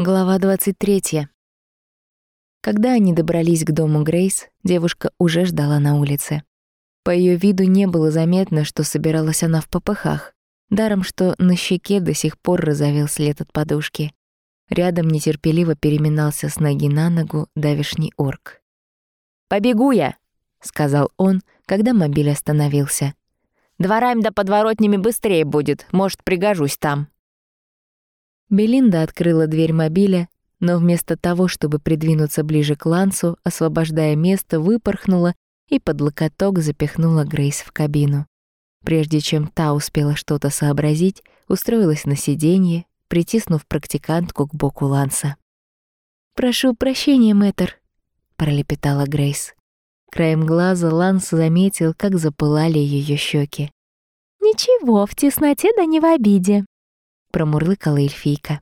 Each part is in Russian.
Глава 23. Когда они добрались к дому Грейс, девушка уже ждала на улице. По ее виду не было заметно, что собиралась она в попыхах, даром что на щеке до сих пор разовел след от подушки. Рядом нетерпеливо переминался с ноги на ногу давишний орк. «Побегу я!» — сказал он, когда мобиль остановился. «Дворами да подворотнями быстрее будет, может, пригожусь там». Белинда открыла дверь мобиля, но вместо того, чтобы придвинуться ближе к Лансу, освобождая место, выпорхнула и под локоток запихнула Грейс в кабину. Прежде чем та успела что-то сообразить, устроилась на сиденье, притиснув практикантку к боку Ланса. «Прошу прощения, мэтр», — пролепетала Грейс. Краем глаза Ланс заметил, как запылали ее щеки. «Ничего, в тесноте да не в обиде», промурлыкала эльфийка.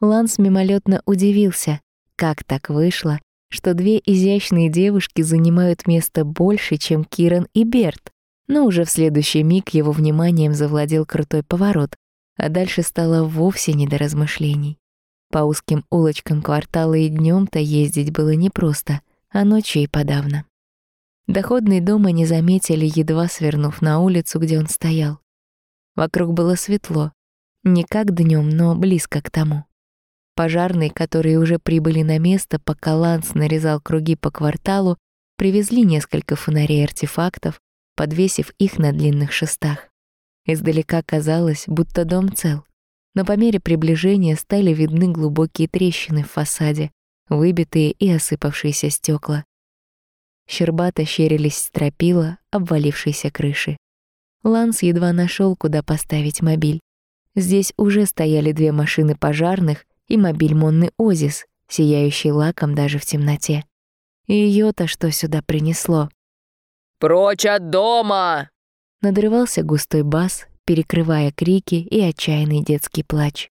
Ланс мимолетно удивился, как так вышло, что две изящные девушки занимают место больше, чем Киран и Берт. Но уже в следующий миг его вниманием завладел крутой поворот, а дальше стало вовсе не до размышлений. По узким улочкам квартала и днем то ездить было непросто, а ночью и подавно. Доходный дома не заметили, едва свернув на улицу, где он стоял. Вокруг было светло, не как днем, но близко к тому. Пожарные, которые уже прибыли на место, пока Ланс нарезал круги по кварталу, привезли несколько фонарей-артефактов, подвесив их на длинных шестах. Издалека казалось, будто дом цел, но по мере приближения стали видны глубокие трещины в фасаде, выбитые и осыпавшиеся стекла. Щербато щерились стропила обвалившейся крыши. Ланс едва нашел, куда поставить мобиль. Здесь уже стояли две машины пожарных и мобиль Монны Озис, сияющий лаком даже в темноте. И её-то что сюда принесло? «Прочь от дома!» Надрывался густой бас, перекрывая крики и отчаянный детский плач.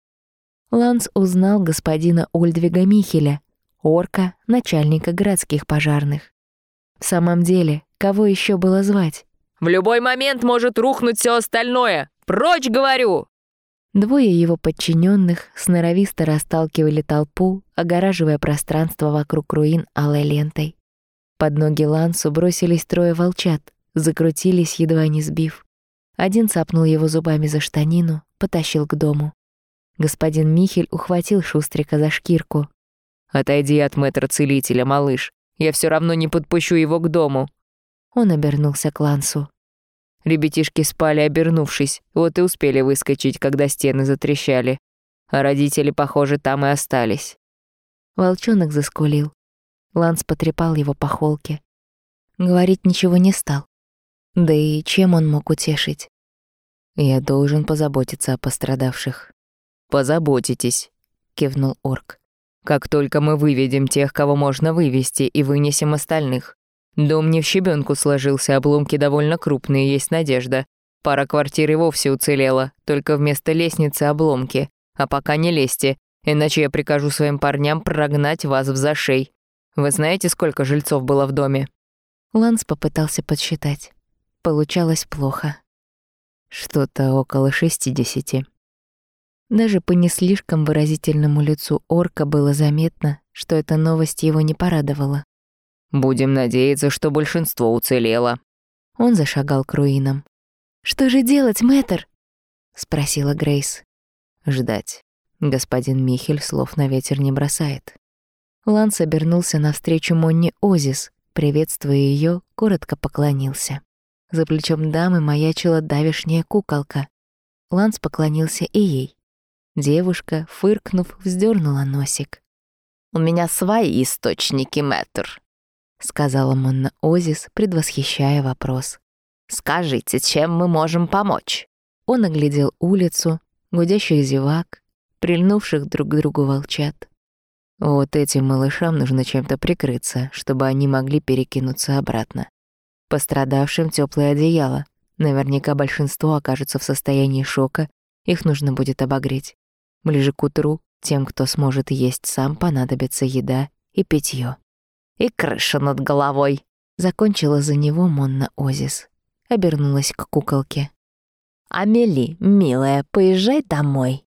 Ланс узнал господина Ольдвига Михеля, орка, начальника городских пожарных. В самом деле, кого еще было звать? «В любой момент может рухнуть все остальное! Прочь, говорю!» Двое его подчиненных сноровисто расталкивали толпу, огораживая пространство вокруг руин алой лентой. Под ноги Лансу бросились трое волчат, закрутились, едва не сбив. Один цапнул его зубами за штанину, потащил к дому. Господин Михель ухватил Шустрика за шкирку. «Отойди от мэтра-целителя, малыш. Я все равно не подпущу его к дому». Он обернулся к Лансу. Ребятишки спали, обернувшись, вот и успели выскочить, когда стены затрещали. А родители, похоже, там и остались. Волчонок заскулил. Ланс потрепал его по холке. Говорить ничего не стал. Да и чем он мог утешить? «Я должен позаботиться о пострадавших». «Позаботитесь», — кивнул орк. «Как только мы выведем тех, кого можно вывести, и вынесем остальных. Дом не в щебенку сложился, обломки довольно крупные, есть надежда. Пара квартир и вовсе уцелела, только вместо лестницы обломки. А пока не лезьте, иначе я прикажу своим парням прогнать вас в зашей. Вы знаете, сколько жильцов было в доме?» Ланс попытался подсчитать. Получалось плохо. Что-то около шестидесяти. Даже по не слишком выразительному лицу орка было заметно, что эта новость его не порадовала. Будем надеяться, что большинство уцелело. Он зашагал к руинам. Что же делать, мэтр? спросила Грейс. Ждать. Господин Михель слов на ветер не бросает. Ланс обернулся навстречу Монни Озис, приветствуя ее, коротко поклонился. За плечом дамы маячила давишняя куколка. Ланс поклонился и ей. Девушка, фыркнув, вздернула носик. «У меня свои источники, мэтр», — сказала Монна Озис, предвосхищая вопрос. «Скажите, чем мы можем помочь?» Он оглядел улицу, гудящих зевак, прильнувших друг к другу волчат. Вот этим малышам нужно чем-то прикрыться, чтобы они могли перекинуться обратно. Пострадавшим теплое одеяло. Наверняка большинство окажется в состоянии шока, их нужно будет обогреть. Ближе к утру тем, кто сможет есть сам, понадобится еда и питье и крыша над головой», — закончила за него Монна Озис. Обернулась к куколке. «Амели, милая, поезжай домой».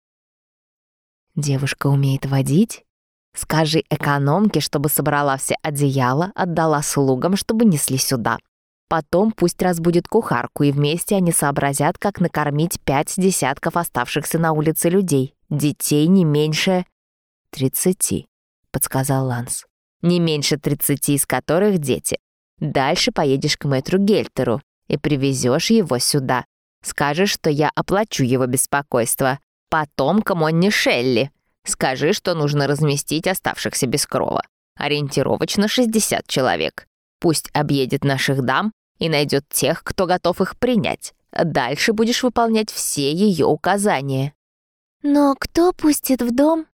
Девушка умеет водить? Скажи экономке, чтобы собрала все одеяла, отдала слугам, чтобы несли сюда. Потом пусть разбудит кухарку, и вместе они сообразят, как накормить пять десятков оставшихся на улице людей. Детей не меньше... «Тридцати», — подсказал Ланс. «Не меньше тридцати, из которых дети. Дальше поедешь к мэтру Гельтеру и привезешь его сюда. Скажешь, что я оплачу его беспокойство. Потом к Монне Шелли. Скажи, что нужно разместить оставшихся без крова. Ориентировочно 60 человек. Пусть объедет наших дам и найдет тех, кто готов их принять. Дальше будешь выполнять все ее указания». «Но кто пустит в дом?»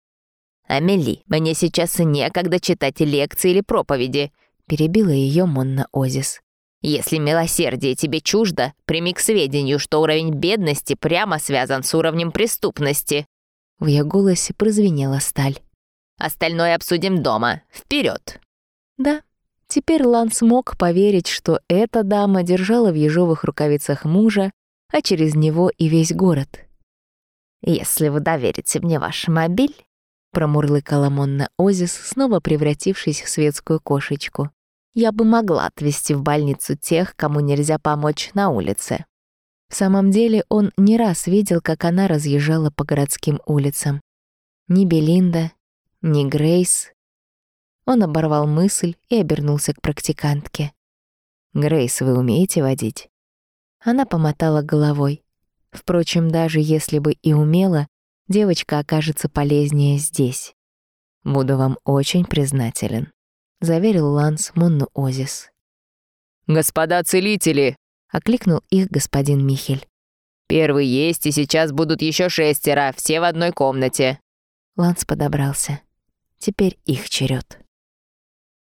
«Амели, мне сейчас некогда читать лекции или проповеди», — перебила ее Монна Озис. «Если милосердие тебе чуждо, прими к сведению, что уровень бедности прямо связан с уровнем преступности». В ее голосе прозвенела сталь. «Остальное обсудим дома. Вперед!» Да, теперь Ланс мог поверить, что эта дама держала в ежовых рукавицах мужа, а через него и весь город. «Если вы доверите мне ваш мобиль, промурлыкала Монна Озис, снова превратившись в светскую кошечку. «Я бы могла отвезти в больницу тех, кому нельзя помочь на улице». В самом деле он не раз видел, как она разъезжала по городским улицам. Ни Белинда, ни Грейс. Он оборвал мысль и обернулся к практикантке. «Грейс, вы умеете водить?» Она помотала головой. Впрочем, даже если бы и умела, девочка окажется полезнее здесь. Буду вам очень признателен», — заверил Ланс Монну Озис. «Господа целители!» — окликнул их господин Михель. «Первый есть, и сейчас будут еще шестеро, все в одной комнате». Ланс подобрался. Теперь их черед.